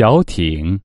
小艇。